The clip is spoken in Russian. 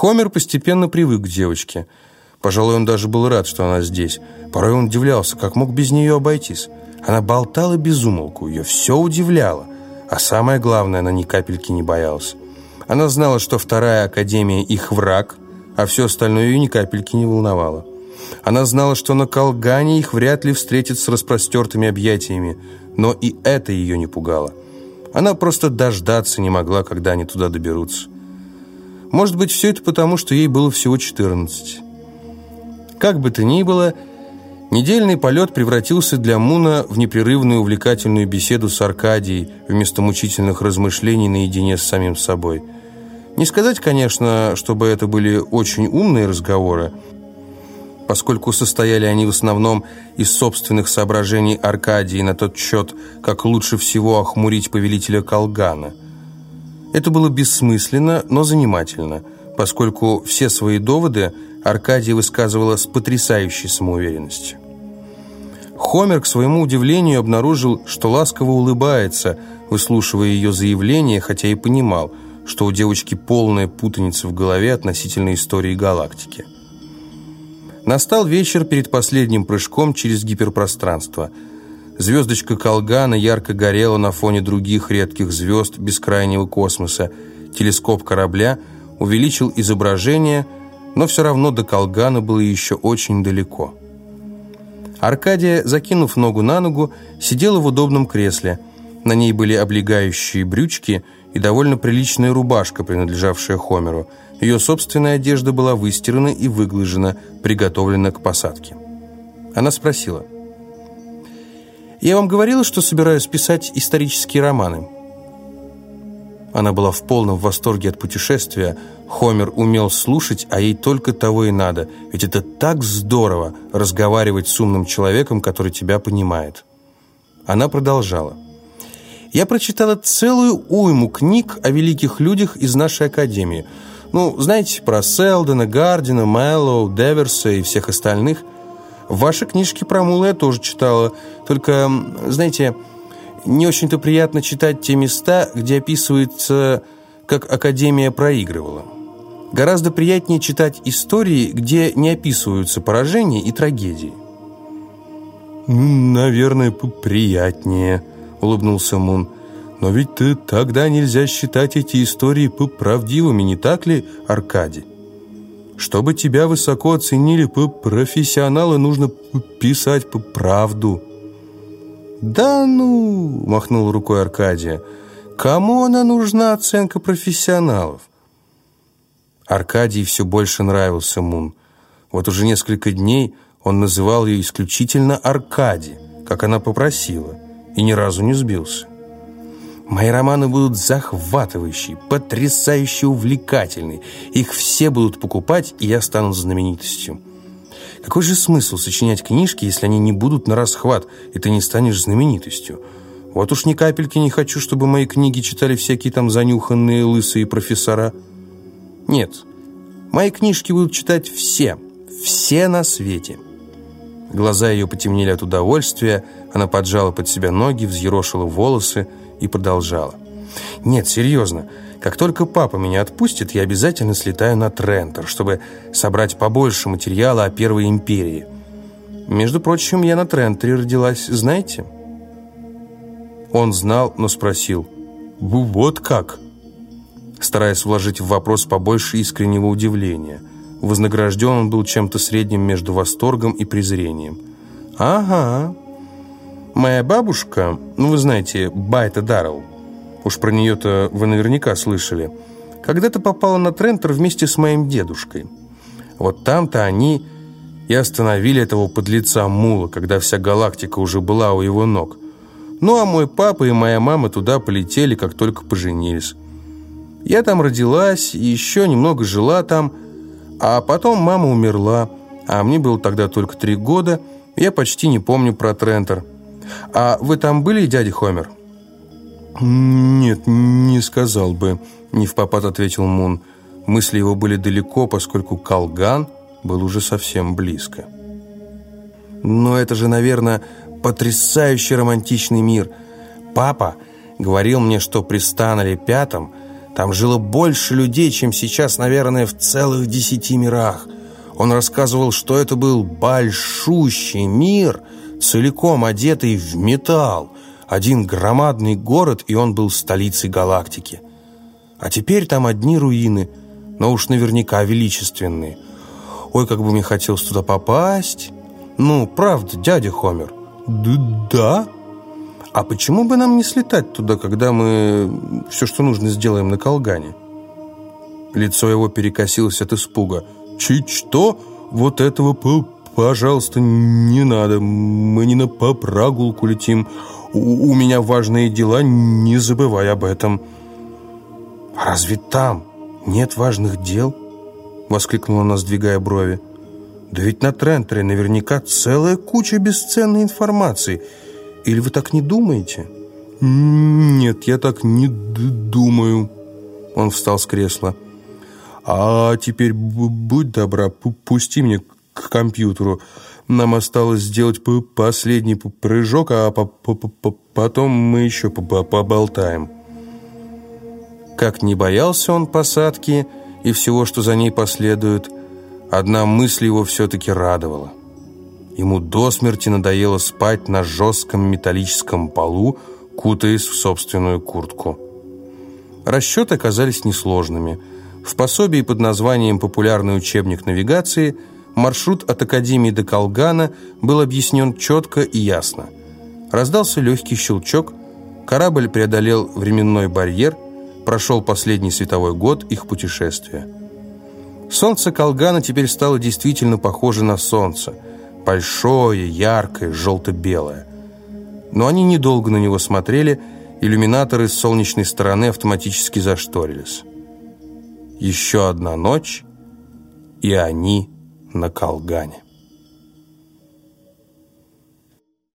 Хомер постепенно привык к девочке. Пожалуй, он даже был рад, что она здесь. Порой он удивлялся, как мог без нее обойтись. Она болтала без умолку, ее все удивляло. А самое главное, она ни капельки не боялась. Она знала, что вторая академия их враг, а все остальное ее ни капельки не волновало. Она знала, что на Колгане их вряд ли встретят с распростертыми объятиями, но и это ее не пугало. Она просто дождаться не могла, когда они туда доберутся. Может быть, все это потому, что ей было всего 14. Как бы то ни было, недельный полет превратился для Муна в непрерывную увлекательную беседу с Аркадией вместо мучительных размышлений наедине с самим собой. Не сказать, конечно, чтобы это были очень умные разговоры, поскольку состояли они в основном из собственных соображений Аркадии на тот счет, как лучше всего охмурить повелителя Колгана. Это было бессмысленно, но занимательно, поскольку все свои доводы Аркадия высказывала с потрясающей самоуверенностью. Хомер, к своему удивлению, обнаружил, что ласково улыбается, выслушивая ее заявление, хотя и понимал, что у девочки полная путаница в голове относительно истории галактики. Настал вечер перед последним прыжком через гиперпространство. Звездочка Колгана ярко горела на фоне других редких звезд бескрайнего космоса. Телескоп корабля увеличил изображение, но все равно до Колгана было еще очень далеко. Аркадия, закинув ногу на ногу, сидела в удобном кресле. На ней были облегающие брючки и довольно приличная рубашка, принадлежавшая Хомеру – ее собственная одежда была выстирана и выглажена, приготовлена к посадке. Она спросила. «Я вам говорила, что собираюсь писать исторические романы?» Она была в полном восторге от путешествия. Хомер умел слушать, а ей только того и надо. Ведь это так здорово разговаривать с умным человеком, который тебя понимает. Она продолжала. «Я прочитала целую уйму книг о великих людях из нашей академии – ну, знаете, про Селдена, Гардина, Мэллоу, Деверса и всех остальных. Ваши книжки про Мула я тоже читала. Только, знаете, не очень-то приятно читать те места, где описывается, как Академия проигрывала. Гораздо приятнее читать истории, где не описываются поражения и трагедии. «Наверное, приятнее», — улыбнулся Мун. Но ведь ты, тогда нельзя считать эти истории правдивыми, не так ли, Аркадий? Чтобы тебя высоко оценили профессионалы, нужно писать правду. «Да ну!» – махнул рукой Аркадия. «Кому она нужна, оценка профессионалов?» Аркадий все больше нравился Мун. Вот уже несколько дней он называл ее исключительно Аркадий, как она попросила, и ни разу не сбился. Мои романы будут захватывающие, потрясающе увлекательные. Их все будут покупать, и я стану знаменитостью. Какой же смысл сочинять книжки, если они не будут на расхват, и ты не станешь знаменитостью? Вот уж ни капельки не хочу, чтобы мои книги читали всякие там занюханные лысые профессора. Нет, мои книжки будут читать все, все на свете. Глаза ее потемнели от удовольствия, она поджала под себя ноги, взъерошила волосы, и продолжала. «Нет, серьезно, как только папа меня отпустит, я обязательно слетаю на Трентер, чтобы собрать побольше материала о Первой империи. Между прочим, я на Трентере родилась, знаете?» Он знал, но спросил. «Вот как?» Стараясь вложить в вопрос побольше искреннего удивления. Вознагражден он был чем-то средним между восторгом и презрением. «Ага», Моя бабушка, ну вы знаете, Байта Даррелл, уж про нее-то вы наверняка слышали, когда-то попала на Трентер вместе с моим дедушкой. Вот там-то они и остановили этого подлеца Мула, когда вся галактика уже была у его ног. Ну а мой папа и моя мама туда полетели, как только поженились. Я там родилась и еще немного жила там, а потом мама умерла, а мне было тогда только три года, я почти не помню про Трентер. «А вы там были, дядя Хомер?» «Нет, не сказал бы», — не в попад ответил Мун. Мысли его были далеко, поскольку Калган был уже совсем близко. «Но это же, наверное, потрясающий романтичный мир. Папа говорил мне, что при Станле Пятом Там жило больше людей, чем сейчас, наверное, в целых десяти мирах. Он рассказывал, что это был большущий мир, целиком одетый в металл, один громадный город, и он был столицей галактики. А теперь там одни руины, но уж наверняка величественные. Ой, как бы мне хотелось туда попасть. Ну, правда, дядя Хомер. Да. А почему бы нам не слетать туда, когда мы все, что нужно, сделаем на Колгане? Лицо его перекосилось от испуга. Чуть что? Вот этого, пожалуйста, не надо. Мы не на по прогулку летим. У, у меня важные дела, не забывай об этом. А разве там нет важных дел? Воскликнула она, сдвигая брови. Да ведь на Трентере наверняка целая куча бесценной информации. Или вы так не думаете? Нет, я так не думаю. Он встал с кресла. А теперь будь добра, пусти меня к компьютеру. Нам осталось сделать последний прыжок, а потом мы еще поболтаем. Как не боялся он посадки и всего, что за ней последует, одна мысль его все-таки радовала. Ему до смерти надоело спать на жестком металлическом полу, кутаясь в собственную куртку. Расчеты оказались несложными. В пособии под названием «Популярный учебник навигации» Маршрут от Академии до Колгана был объяснен четко и ясно. Раздался легкий щелчок, корабль преодолел временной барьер, прошел последний световой год их путешествия. Солнце Колгана теперь стало действительно похоже на солнце. Большое, яркое, желто-белое. Но они недолго на него смотрели, иллюминаторы с солнечной стороны автоматически зашторились. Еще одна ночь, и они на Колгане.